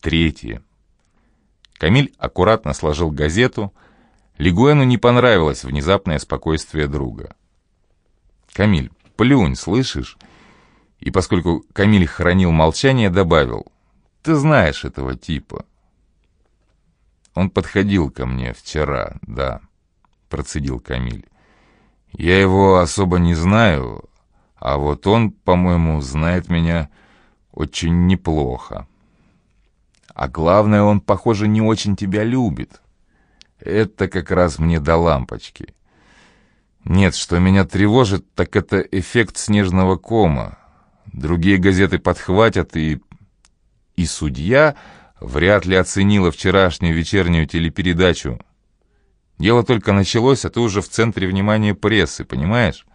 Третье. Камиль аккуратно сложил газету. Лигуэну не понравилось внезапное спокойствие друга. «Камиль, плюнь, слышишь?» И поскольку Камиль хранил молчание, добавил, «Ты знаешь этого типа». «Он подходил ко мне вчера, да», — процедил Камиль. «Я его особо не знаю, а вот он, по-моему, знает меня очень неплохо. А главное, он, похоже, не очень тебя любит. Это как раз мне до лампочки. Нет, что меня тревожит, так это эффект снежного кома. Другие газеты подхватят, и... И судья вряд ли оценила вчерашнюю вечернюю телепередачу. Дело только началось, а ты уже в центре внимания прессы, понимаешь?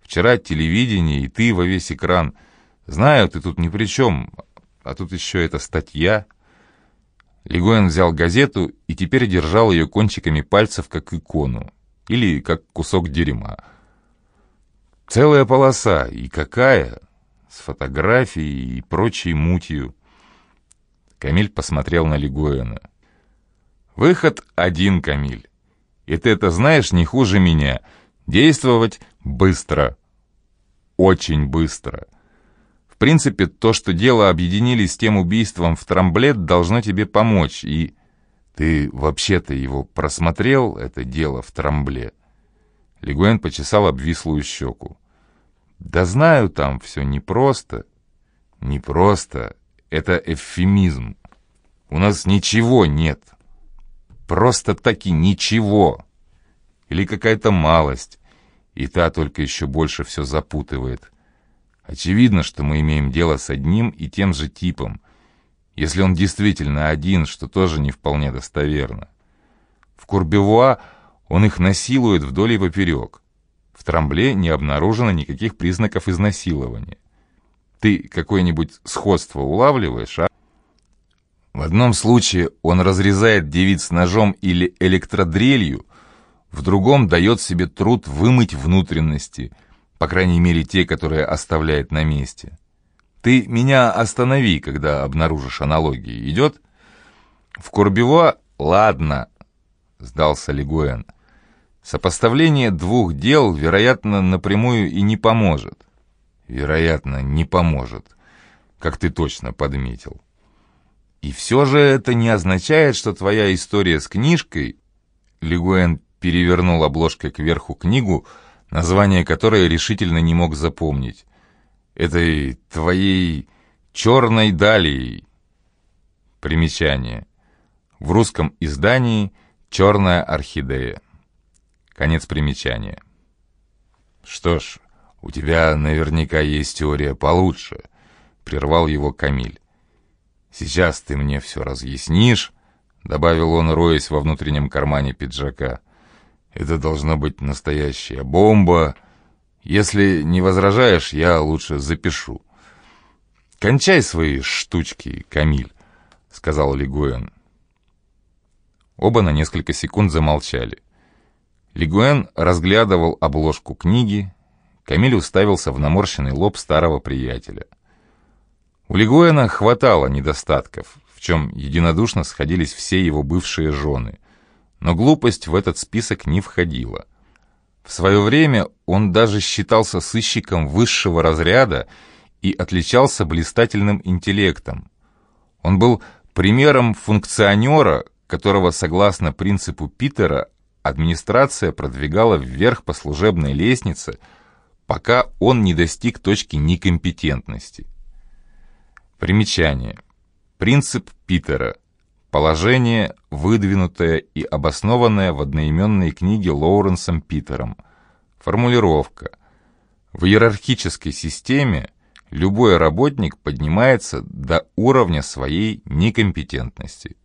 Вчера телевидение, и ты во весь экран. Знаю, ты тут ни при чем, а тут еще эта статья. Легуэн взял газету и теперь держал ее кончиками пальцев, как икону, или как кусок дерьма. Целая полоса, и какая, с фотографией и прочей мутью. Камиль посмотрел на Легуэна. «Выход один, Камиль. И ты это знаешь не хуже меня. Действовать быстро. Очень быстро. В принципе, то, что дело объединили с тем убийством в Трамблет, должно тебе помочь. И ты вообще-то его просмотрел, это дело в Трамбле?» Легуэн почесал обвислую щеку. «Да знаю, там все непросто». «Непросто. Это эвфемизм. У нас ничего нет. Просто таки ничего. Или какая-то малость. И та только еще больше все запутывает. Очевидно, что мы имеем дело с одним и тем же типом. Если он действительно один, что тоже не вполне достоверно. В Курбевуа он их насилует вдоль и поперек. В Трамбле не обнаружено никаких признаков изнасилования. Ты какое-нибудь сходство улавливаешь, а? В одном случае он разрезает девиц ножом или электродрелью, в другом дает себе труд вымыть внутренности, по крайней мере те, которые оставляет на месте. Ты меня останови, когда обнаружишь аналогии. Идет? В Курбево ладно, сдался Лигуэн. Сопоставление двух дел, вероятно, напрямую и не поможет. Вероятно, не поможет, как ты точно подметил. И все же это не означает, что твоя история с книжкой... Лигуэн перевернул обложкой кверху книгу, название которой решительно не мог запомнить. Этой твоей черной далией. Примечание. В русском издании «Черная орхидея». Конец примечания. Что ж, у тебя наверняка есть теория получше, прервал его Камиль. «Сейчас ты мне все разъяснишь», — добавил он, роясь во внутреннем кармане пиджака. «Это должна быть настоящая бомба. Если не возражаешь, я лучше запишу». «Кончай свои штучки, Камиль», — сказал Лигуэн. Оба на несколько секунд замолчали. Лигуэн разглядывал обложку книги, Камиль уставился в наморщенный лоб старого приятеля. У Лигуэна хватало недостатков, в чем единодушно сходились все его бывшие жены, но глупость в этот список не входила. В свое время он даже считался сыщиком высшего разряда и отличался блистательным интеллектом. Он был примером функционера, которого, согласно принципу Питера, администрация продвигала вверх по служебной лестнице, пока он не достиг точки некомпетентности. Примечание. Принцип Питера. Положение, выдвинутое и обоснованное в одноименной книге Лоуренсом Питером. Формулировка. В иерархической системе любой работник поднимается до уровня своей некомпетентности.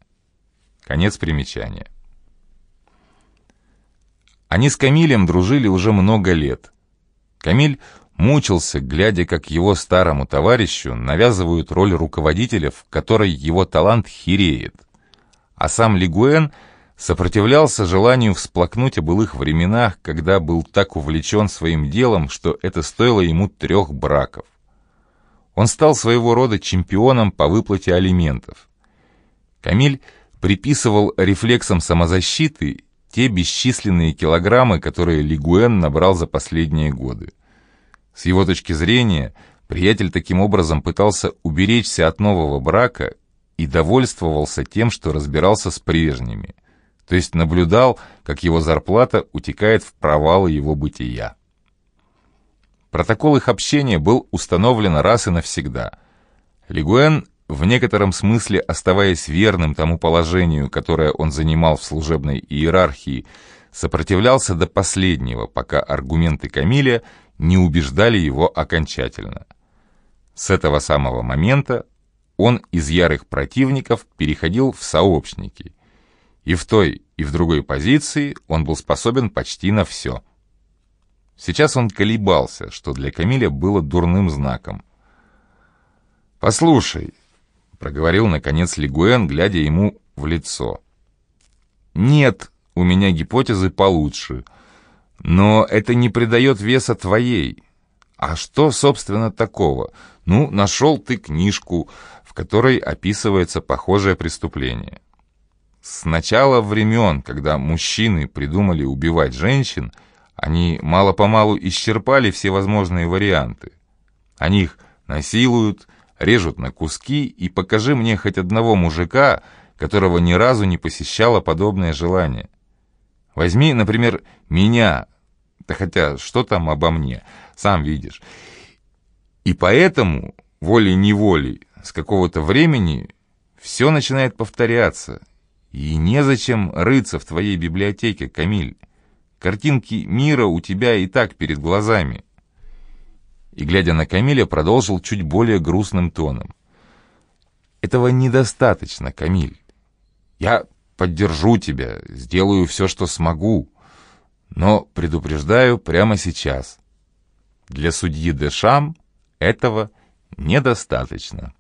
Конец примечания. Они с Камилем дружили уже много лет. Камиль мучился, глядя, как его старому товарищу навязывают роль руководителя, в которой его талант хереет. А сам Лигуэн сопротивлялся желанию всплакнуть о былых временах, когда был так увлечен своим делом, что это стоило ему трех браков. Он стал своего рода чемпионом по выплате алиментов. Камиль приписывал рефлексам самозащиты те бесчисленные килограммы, которые Лигуэн набрал за последние годы. С его точки зрения, приятель таким образом пытался уберечься от нового брака и довольствовался тем, что разбирался с прежними, то есть наблюдал, как его зарплата утекает в провалы его бытия. Протокол их общения был установлен раз и навсегда. Лигуэн в некотором смысле оставаясь верным тому положению, которое он занимал в служебной иерархии, сопротивлялся до последнего, пока аргументы Камиля не убеждали его окончательно. С этого самого момента он из ярых противников переходил в сообщники, и в той и в другой позиции он был способен почти на все. Сейчас он колебался, что для Камиля было дурным знаком. «Послушай», проговорил, наконец, Лигуэн, глядя ему в лицо. «Нет, у меня гипотезы получше, но это не придает веса твоей. А что, собственно, такого? Ну, нашел ты книжку, в которой описывается похожее преступление. С начала времен, когда мужчины придумали убивать женщин, они мало-помалу исчерпали все возможные варианты. Они их насилуют, режут на куски, и покажи мне хоть одного мужика, которого ни разу не посещало подобное желание. Возьми, например, меня, да хотя что там обо мне, сам видишь. И поэтому, волей-неволей, с какого-то времени все начинает повторяться, и незачем рыться в твоей библиотеке, Камиль. Картинки мира у тебя и так перед глазами и, глядя на Камиля, продолжил чуть более грустным тоном. «Этого недостаточно, Камиль. Я поддержу тебя, сделаю все, что смогу, но предупреждаю прямо сейчас. Для судьи Дешам этого недостаточно».